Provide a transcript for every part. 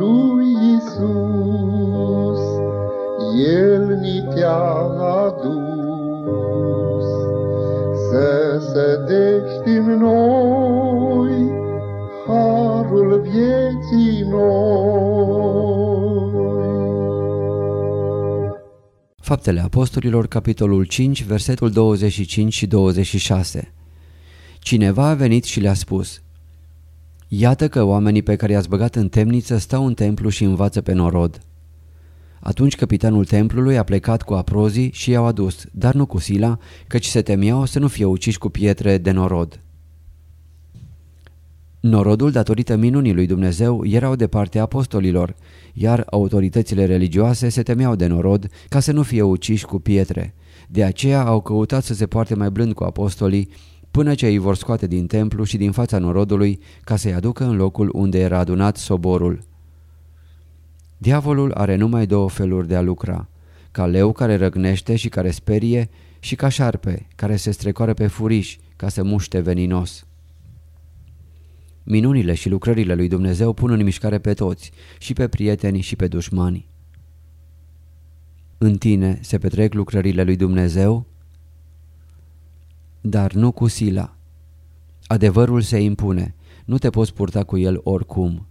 lui Isus, El ni te-a adus, Să sădești în noi Harul vieții noi. Faptele Apostolilor, capitolul 5, versetul 25 și 26 Cineva a venit și le-a spus Iată că oamenii pe care i-ați băgat în temniță stau în templu și învață pe norod. Atunci capitanul templului a plecat cu aprozii și i-au adus, dar nu cu sila, căci se temeau să nu fie uciși cu pietre de norod. Norodul, datorită minunii lui Dumnezeu, erau de partea apostolilor, iar autoritățile religioase se temeau de norod ca să nu fie uciși cu pietre. De aceea au căutat să se poarte mai blând cu apostolii până ce îi vor scoate din templu și din fața norodului ca să-i aducă în locul unde era adunat soborul. Diavolul are numai două feluri de a lucra, ca leu care răgnește și care sperie și ca șarpe care se strecoară pe furiș ca să muște veninos. Minunile și lucrările lui Dumnezeu pun în mișcare pe toți, și pe prieteni și pe dușmani. În tine se petrec lucrările lui Dumnezeu, dar nu cu sila. Adevărul se impune, nu te poți purta cu el oricum.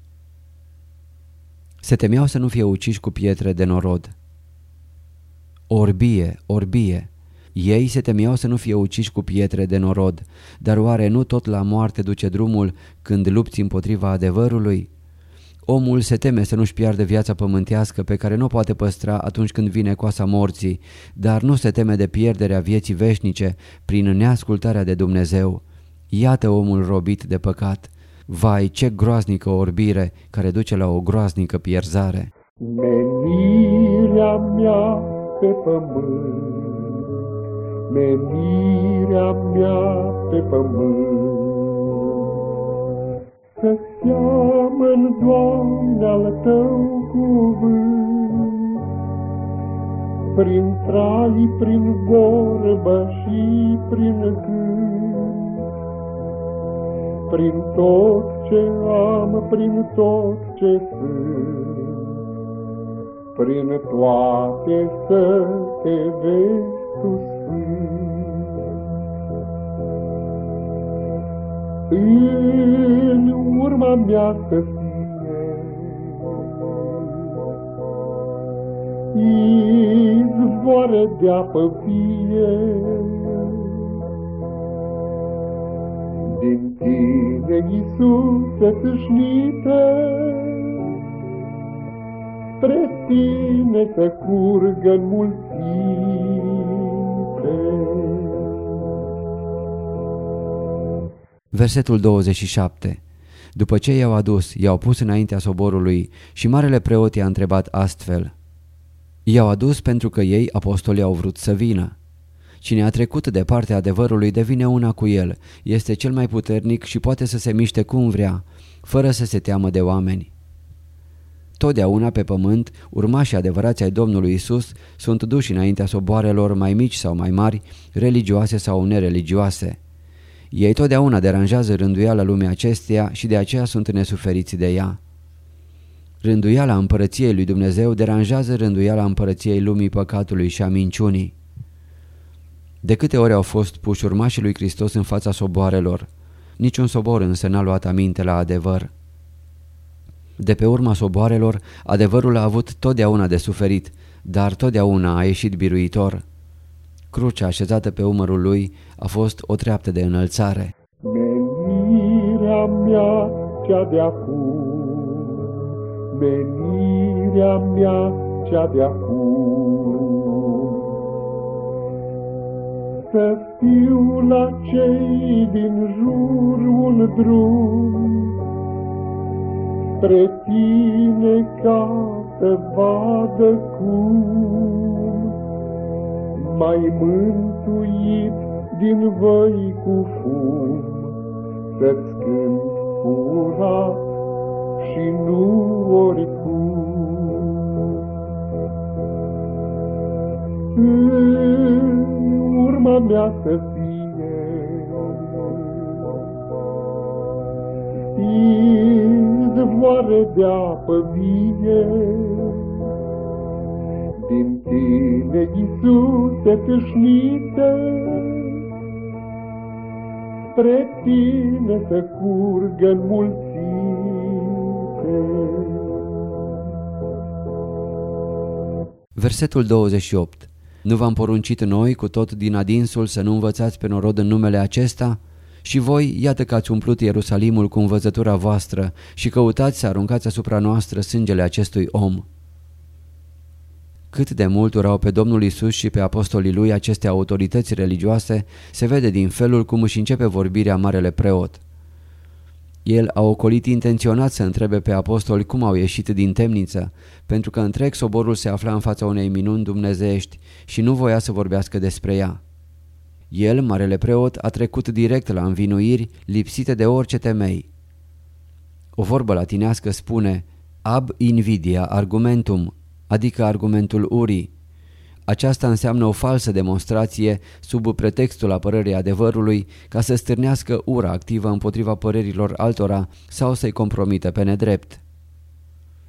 Se temeau să nu fie uciși cu pietre de norod. Orbie, orbie! Ei se temeau să nu fie uciși cu pietre de norod, dar oare nu tot la moarte duce drumul când lupți împotriva adevărului? Omul se teme să nu-și piardă viața pământească pe care nu poate păstra atunci când vine coasa morții, dar nu se teme de pierderea vieții veșnice prin neascultarea de Dumnezeu. Iată omul robit de păcat. Vai, ce groaznică orbire care duce la o groaznică pierzare! Menirea mea pe pământ menirea mea pe pământ. Să seamăn, Doamne, al Tău cuvânt, Prin trai, prin vorbă și prin gând, Prin tot ce am, prin tot ce sunt, Prin toate să te vezi tu în urma mea să fie izvoare de apă vie. Din tine, Iisuse, tâșnite, spre tine să curgă în Versetul 27 După ce i-au adus, i-au pus înaintea soborului și marele preot i-a întrebat astfel. I-au adus pentru că ei, apostolii, au vrut să vină. Cine a trecut de partea adevărului devine una cu el, este cel mai puternic și poate să se miște cum vrea, fără să se teamă de oameni. Totdeauna pe pământ, urmașii adevărați ai Domnului Isus sunt duși înaintea soboarelor mai mici sau mai mari, religioase sau nereligioase. Ei totdeauna deranjează rânduiala lumii acesteia și de aceea sunt nesuferiți de ea. Rânduiala împărăției lui Dumnezeu deranjează rânduiala împărăției lumii păcatului și a minciunii. De câte ori au fost puși urmașii lui Hristos în fața soboarelor, niciun sobor însă n-a luat aminte la adevăr. De pe urma soboarelor, adevărul a avut totdeauna de suferit, dar totdeauna a ieșit biruitor. Crucea așezată pe umărul lui a fost o treaptă de înălțare. Menirea mea cea de acum, menirea mea cea de acum, să fiu la cei din jur un drum, spre tine ca să vadă cum mai mântuit din voi cu fum, să-ți cânt curat și nu oricum. În urma mea să fie izvoare de apă vie, din tine, Iisuse, tâșnite, spre tine să curgă mulțite. Versetul 28 Nu v-am poruncit noi cu tot din adinsul să nu învățați pe norod în numele acesta? Și voi, iată că ați umplut Ierusalimul cu învățătura voastră și căutați să aruncați asupra noastră sângele acestui om. Cât de mult urau pe Domnul Isus și pe apostolii lui aceste autorități religioase se vede din felul cum își începe vorbirea marele preot. El a ocolit intenționat să întrebe pe apostoli cum au ieșit din temniță, pentru că întreg soborul se afla în fața unei minuni dumnezeiești și nu voia să vorbească despre ea. El, marele preot, a trecut direct la învinuiri lipsite de orice temei. O vorbă latinească spune ab invidia argumentum, adică argumentul urii. Aceasta înseamnă o falsă demonstrație sub pretextul apărării adevărului ca să stârnească ura activă împotriva părerilor altora sau să-i compromite pe nedrept.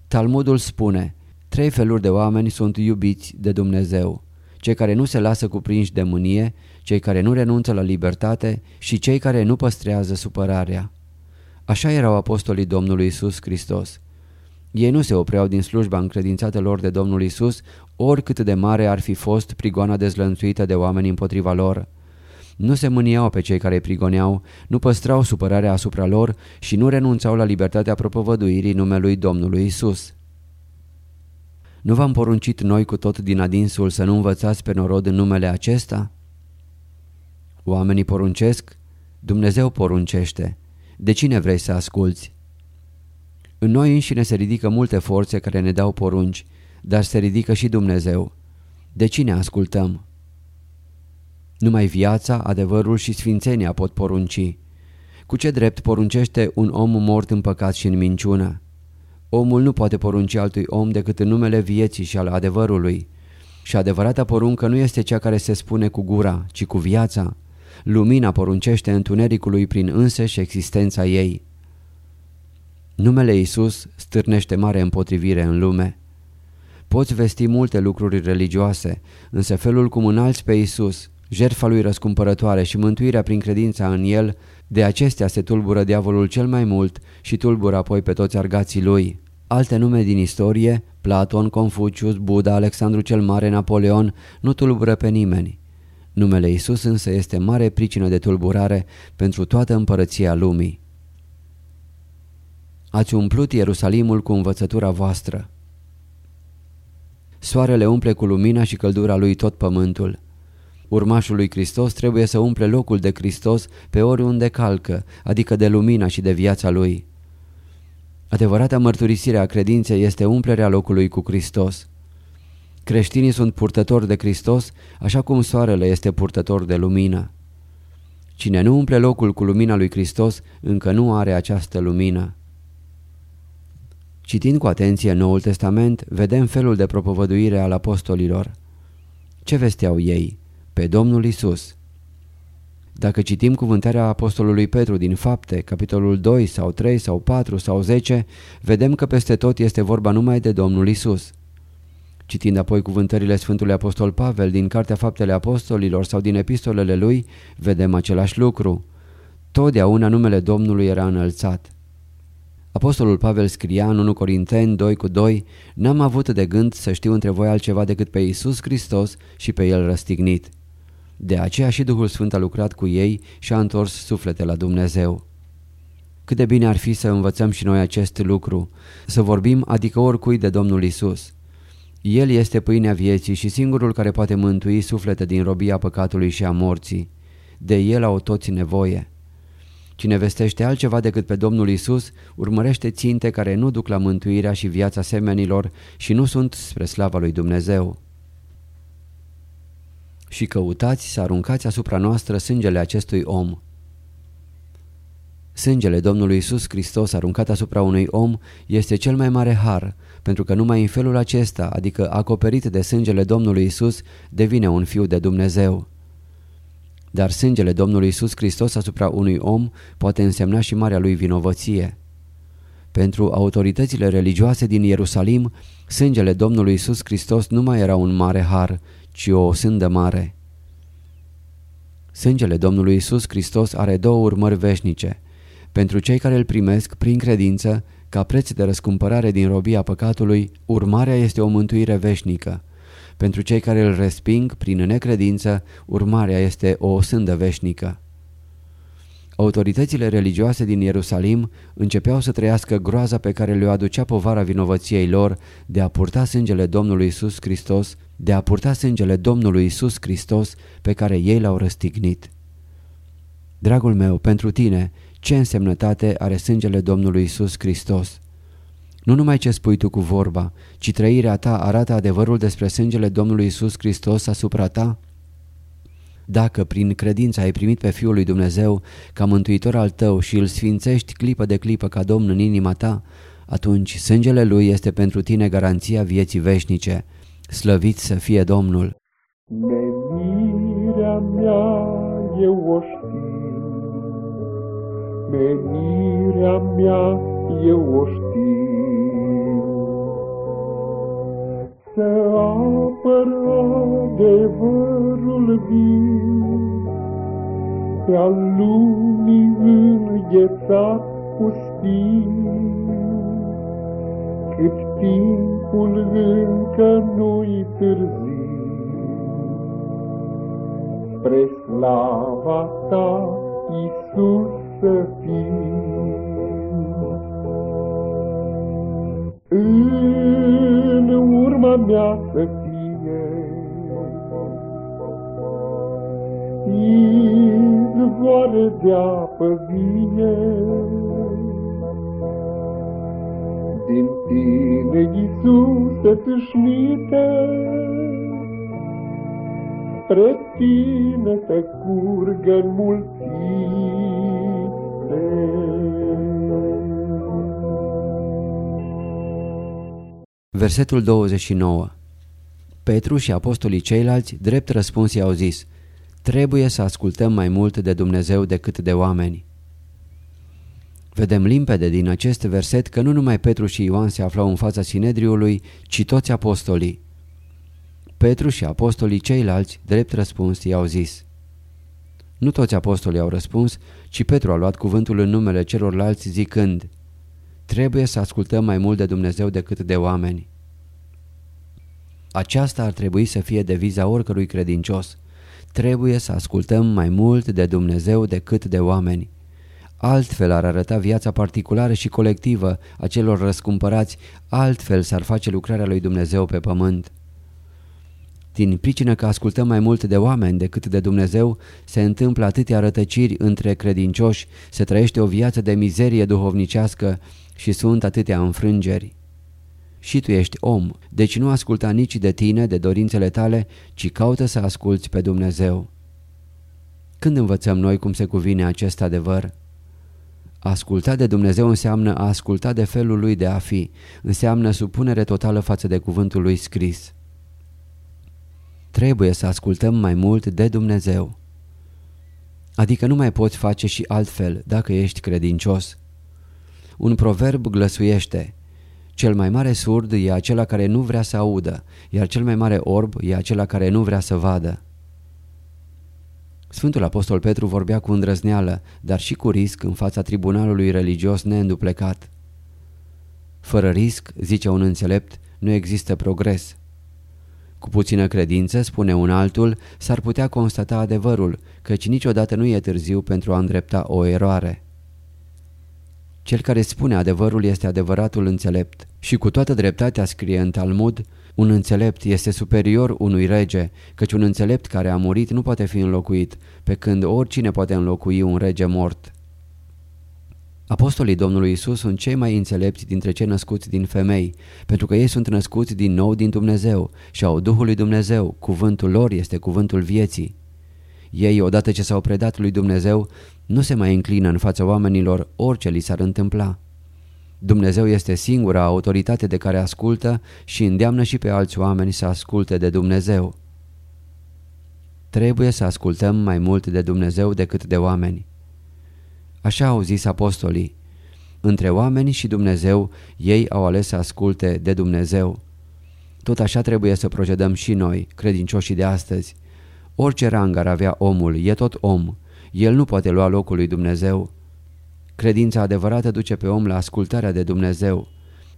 Talmudul spune, trei feluri de oameni sunt iubiți de Dumnezeu, cei care nu se lasă cuprinși de mânie, cei care nu renunță la libertate și cei care nu păstrează supărarea. Așa erau apostolii Domnului Isus Hristos. Ei nu se opreau din slujba încredințată lor de Domnul Isus, oricât de mare ar fi fost prigoana dezlănțuită de oameni împotriva lor. Nu se mâniau pe cei care îi prigoneau, nu păstrau supărarea asupra lor și nu renunțau la libertatea propovăduirii numelui Domnului Isus. Nu v-am poruncit noi cu tot din adinsul să nu învățați pe norod în numele acesta? Oamenii poruncesc, Dumnezeu poruncește. De cine vrei să asculți? În noi înșine se ridică multe forțe care ne dau porunci, dar se ridică și Dumnezeu. De cine ascultăm? Numai viața, adevărul și sfințenia pot porunci. Cu ce drept poruncește un om mort în păcat și în minciună? Omul nu poate porunci altui om decât în numele vieții și al adevărului. Și adevărata poruncă nu este cea care se spune cu gura, ci cu viața. Lumina poruncește întunericului prin însăși existența ei. Numele Isus stârnește mare împotrivire în lume. Poți vesti multe lucruri religioase, însă felul cum înalți pe Isus, jertfa lui răscumpărătoare și mântuirea prin credința în El, de acestea se tulbură diavolul cel mai mult și tulbură apoi pe toți argații lui. Alte nume din istorie, Platon, Confucius, Buddha, Alexandru cel Mare, Napoleon, nu tulbură pe nimeni. Numele Isus însă este mare pricină de tulburare pentru toată împărăția lumii. Ați umplut Ierusalimul cu învățătura voastră. Soarele umple cu lumina și căldura lui tot pământul. Urmașul lui Hristos trebuie să umple locul de Hristos pe oriunde calcă, adică de lumina și de viața lui. Adevărata mărturisire a credinței este umplerea locului cu Hristos. Creștinii sunt purtători de Hristos, așa cum soarele este purtător de lumină. Cine nu umple locul cu lumina lui Hristos, încă nu are această lumină. Citind cu atenție Noul Testament, vedem felul de propovăduire al apostolilor. Ce vesteau ei? Pe Domnul Isus. Dacă citim cuvântarea apostolului Petru din Fapte, capitolul 2 sau 3 sau 4 sau 10, vedem că peste tot este vorba numai de Domnul Isus. Citind apoi cuvântările Sfântului Apostol Pavel din Cartea Faptele Apostolilor sau din epistolele lui, vedem același lucru. Totdeauna numele Domnului era înălțat. Apostolul Pavel scria în 1 Corinteni 2 cu 2 N-am avut de gând să știu între voi altceva decât pe Iisus Hristos și pe El răstignit. De aceea și Duhul Sfânt a lucrat cu ei și a întors suflete la Dumnezeu. Cât de bine ar fi să învățăm și noi acest lucru, să vorbim adică oricui de Domnul Isus. El este pâinea vieții și singurul care poate mântui suflete din robia păcatului și a morții. De El au toți nevoie. Cine vestește altceva decât pe Domnul Isus, urmărește ținte care nu duc la mântuirea și viața semenilor și nu sunt spre slava lui Dumnezeu. Și căutați să aruncați asupra noastră sângele acestui om. Sângele Domnului Isus Hristos aruncat asupra unui om este cel mai mare har, pentru că numai în felul acesta, adică acoperit de sângele Domnului Isus, devine un fiu de Dumnezeu. Dar sângele Domnului Isus Hristos asupra unui om poate însemna și marea lui vinovăție. Pentru autoritățile religioase din Ierusalim, sângele Domnului Isus Hristos nu mai era un mare har, ci o sândă mare. Sângele Domnului Isus Hristos are două urmări veșnice. Pentru cei care îl primesc prin credință, ca preț de răscumpărare din robia păcatului, urmarea este o mântuire veșnică. Pentru cei care îl resping prin necredință, urmarea este o sândă veșnică. Autoritățile religioase din Ierusalim începeau să trăiască groaza pe care le-o aducea povara vinovăției lor de a purta sângele Domnului Isus Hristos, de a purta sângele Domnului Isus Hristos pe care ei l-au răstignit. Dragul meu, pentru tine, ce însemnătate are sângele Domnului Isus Hristos? Nu numai ce spui tu cu vorba, ci trăirea ta arată adevărul despre sângele Domnului Isus Hristos asupra ta? Dacă prin credință ai primit pe Fiul lui Dumnezeu ca mântuitor al tău și îl sfințești clipă de clipă ca Domn în inima ta, atunci sângele Lui este pentru tine garanția vieții veșnice. Slăvit să fie Domnul! Menirea mea eu o știu, menirea mea eu o știu, să apăr adevărul viu, pe-al lumii înghețat pustiu, cât timpul încă nu-i târziu. Spre slava ta, Iisus, să fiu. Urma mea să fie izvoare de apă vie, din tine, Iisuse, tâșnite, spre tine să curgă mulțime. Versetul 29 Petru și apostolii ceilalți, drept răspuns, i-au zis, Trebuie să ascultăm mai mult de Dumnezeu decât de oameni. Vedem limpede din acest verset că nu numai Petru și Ioan se aflau în fața Sinedriului, ci toți apostolii. Petru și apostolii ceilalți, drept răspuns, i-au zis. Nu toți apostolii au răspuns, ci Petru a luat cuvântul în numele celorlalți zicând, Trebuie să ascultăm mai mult de Dumnezeu decât de oameni. Aceasta ar trebui să fie deviza oricărui credincios. Trebuie să ascultăm mai mult de Dumnezeu decât de oameni. Altfel ar arăta viața particulară și colectivă a celor răscumpărați, altfel s-ar face lucrarea lui Dumnezeu pe pământ. Din pricină că ascultăm mai mult de oameni decât de Dumnezeu, se întâmplă atâtea rătăciri între credincioși, se trăiește o viață de mizerie duhovnicească și sunt atâtea înfrângeri. Și tu ești om, deci nu asculta nici de tine, de dorințele tale, ci caută să asculți pe Dumnezeu. Când învățăm noi cum se cuvine acest adevăr? A asculta de Dumnezeu înseamnă a asculta de felul lui de a fi, înseamnă supunere totală față de cuvântul lui scris. Trebuie să ascultăm mai mult de Dumnezeu. Adică nu mai poți face și altfel dacă ești credincios. Un proverb glăsuiește, cel mai mare surd e acela care nu vrea să audă, iar cel mai mare orb e acela care nu vrea să vadă. Sfântul Apostol Petru vorbea cu îndrăzneală, dar și cu risc în fața tribunalului religios neînduplecat. Fără risc, zice un înțelept, nu există progres. Cu puțină credință, spune un altul, s-ar putea constata adevărul, căci niciodată nu e târziu pentru a îndrepta o eroare. Cel care spune adevărul este adevăratul înțelept și cu toată dreptatea scrie în Talmud, un înțelept este superior unui rege, căci un înțelept care a murit nu poate fi înlocuit, pe când oricine poate înlocui un rege mort. Apostolii Domnului Isus sunt cei mai înțelepți dintre cei născuți din femei, pentru că ei sunt născuți din nou din Dumnezeu și au Duhul lui Dumnezeu, cuvântul lor este cuvântul vieții. Ei, odată ce s-au predat lui Dumnezeu, nu se mai înclină în fața oamenilor orice li s-ar întâmpla. Dumnezeu este singura autoritate de care ascultă și îndeamnă și pe alți oameni să asculte de Dumnezeu. Trebuie să ascultăm mai mult de Dumnezeu decât de oameni. Așa au zis apostolii. Între oameni și Dumnezeu, ei au ales să asculte de Dumnezeu. Tot așa trebuie să procedăm și noi, credincioșii de astăzi. Orice rang ar avea omul, e tot om. El nu poate lua locul lui Dumnezeu. Credința adevărată duce pe om la ascultarea de Dumnezeu.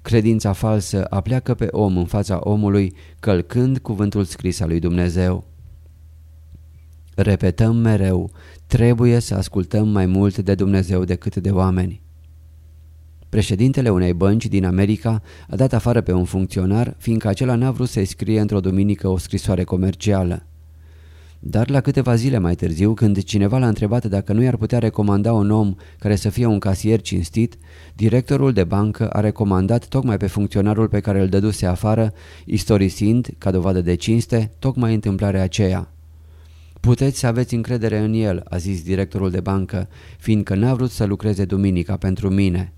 Credința falsă apleacă pe om în fața omului, călcând cuvântul scris al lui Dumnezeu. Repetăm mereu, trebuie să ascultăm mai mult de Dumnezeu decât de oameni. Președintele unei bănci din America a dat afară pe un funcționar, fiindcă acela n-a vrut să-i scrie într-o duminică o scrisoare comercială. Dar la câteva zile mai târziu, când cineva l-a întrebat dacă nu i-ar putea recomanda un om care să fie un casier cinstit, directorul de bancă a recomandat tocmai pe funcționarul pe care îl dăduse afară, istorisind, ca dovadă de cinste, tocmai întâmplarea aceea. Puteți să aveți încredere în el, a zis directorul de bancă, fiindcă n-a vrut să lucreze duminica pentru mine.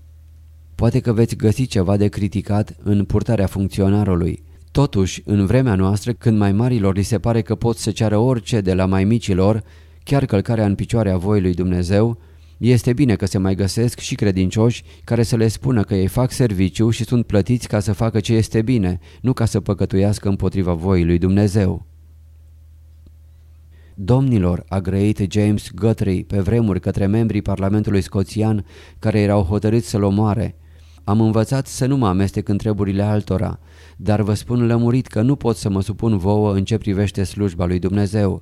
Poate că veți găsi ceva de criticat în purtarea funcționarului, Totuși, în vremea noastră, când mai marilor li se pare că pot să ceară orice de la mai micilor, chiar călcarea în picioare a voii lui Dumnezeu, este bine că se mai găsesc și credincioși care să le spună că ei fac serviciu și sunt plătiți ca să facă ce este bine, nu ca să păcătuiască împotriva voii lui Dumnezeu. Domnilor, a grăit James Guthrie pe vremuri către membrii Parlamentului Scoțian care erau hotărâți să-l omoare, am învățat să nu mă amestec în treburile altora, dar vă spun lămurit că nu pot să mă supun vouă în ce privește slujba lui Dumnezeu.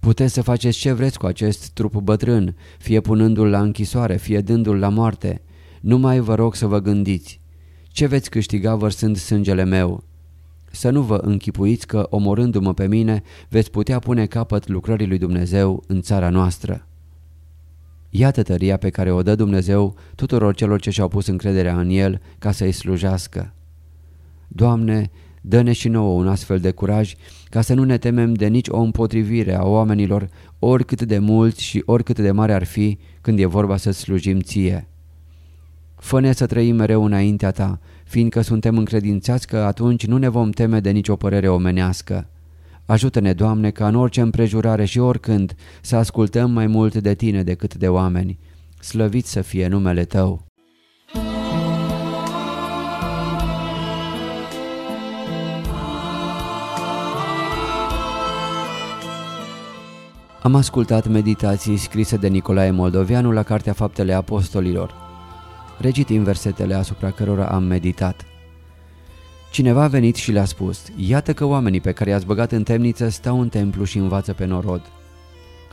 Puteți să faceți ce vreți cu acest trup bătrân, fie punându-l la închisoare, fie dându-l la moarte. Numai vă rog să vă gândiți. Ce veți câștiga vărsând sângele meu? Să nu vă închipuiți că, omorându-mă pe mine, veți putea pune capăt lucrării lui Dumnezeu în țara noastră. Iată tăria pe care o dă Dumnezeu tuturor celor ce și-au pus încrederea în El ca să-i slujească. Doamne, dă-ne și nouă un astfel de curaj ca să nu ne temem de nici o împotrivire a oamenilor, oricât de mulți și oricât de mare ar fi când e vorba să slujim Ție. Fă-ne să trăim mereu înaintea Ta, fiindcă suntem încredințați că atunci nu ne vom teme de nicio părere omenească. Ajută-ne, Doamne, ca în orice împrejurare și oricând să ascultăm mai mult de Tine decât de oameni. Slăvit să fie numele Tău! Am ascultat meditații scrise de Nicolae Moldovianu la Cartea Faptele Apostolilor. Recitim versetele asupra cărora am meditat. Cineva a venit și le-a spus, iată că oamenii pe care i-ați băgat în temniță stau în templu și învață pe norod.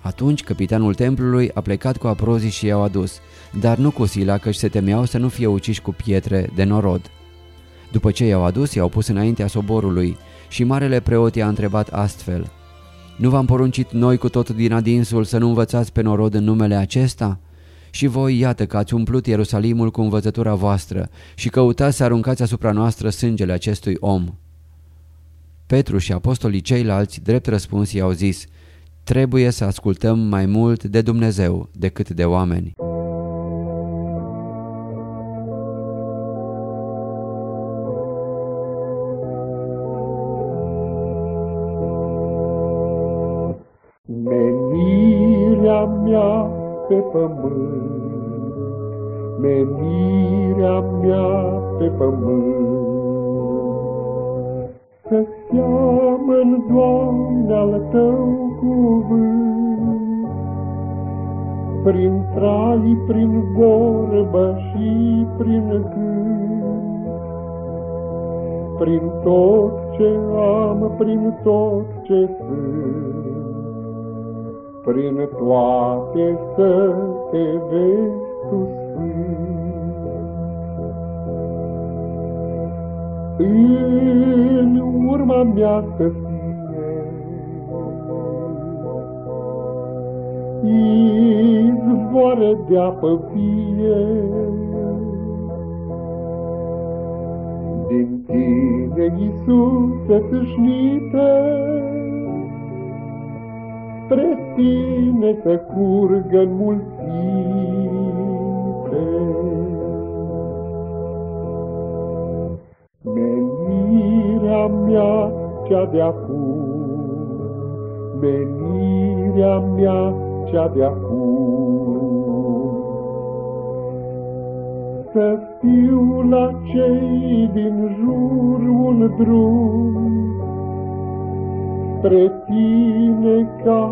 Atunci capitanul templului a plecat cu aprozii și i-au adus, dar nu cu sila căci se temeau să nu fie uciși cu pietre de norod. După ce i-au adus, i-au pus înaintea soborului și marele preot i-a întrebat astfel, Nu v-am poruncit noi cu tot din adinsul să nu învățați pe norod în numele acesta?" Și voi iată că ați umplut Ierusalimul cu învățătura voastră și căutați să aruncați asupra noastră sângele acestui om. Petru și apostolii ceilalți, drept răspuns, i-au zis, trebuie să ascultăm mai mult de Dumnezeu decât de oameni. Pe pământ, menirea mea pe pământ. Să seamăn, Doamne, al Tău cuvânt, prin trai, prin vorbă și prin gând, prin tot ce am, prin tot ce sunt prin toate să te vezi tu În urma mea să fie Izvoare de apă vie. Din tine, Iisuse, tâșnite, spre tine să curgă în mulțime. Menirea mea cea de acum, menirea mea cea de acum. Să fiu la cei din jur un drum, spre tine ca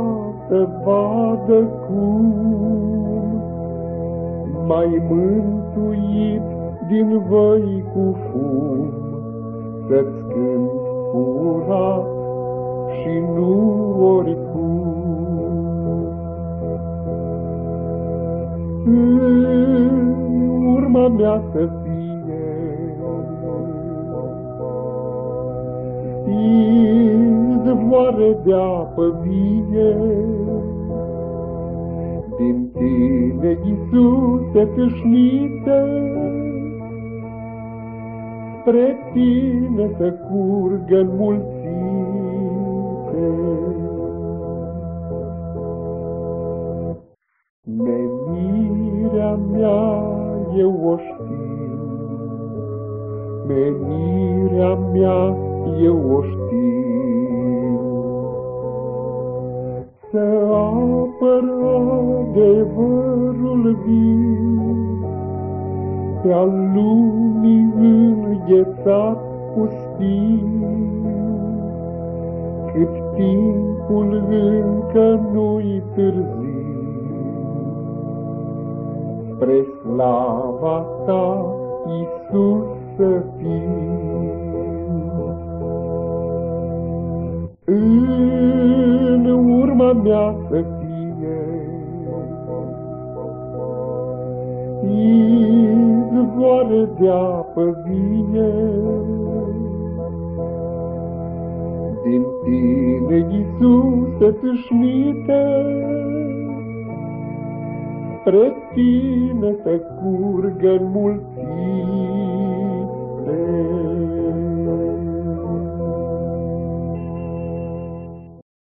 să vadă cum mai mântuit din văi cu fum, să-ți cânt curat și nu oricum. În urma mea să fie izvoare de apă vie. Din tine, Iisuse, tâșnite, spre tine să curgă în mulțime. Menirea mea eu o știu, menirea mea eu o știu. Să apăr adevărul viu, pe-al lumii înghețat pustiu, cât timpul încă nu-i târziu. Spre slava ta, Iisus, să fiu. Urma mea să fie izvoare de apă vie. Din tine, Iisuse, tâșnite, spre tine să curgă în mulți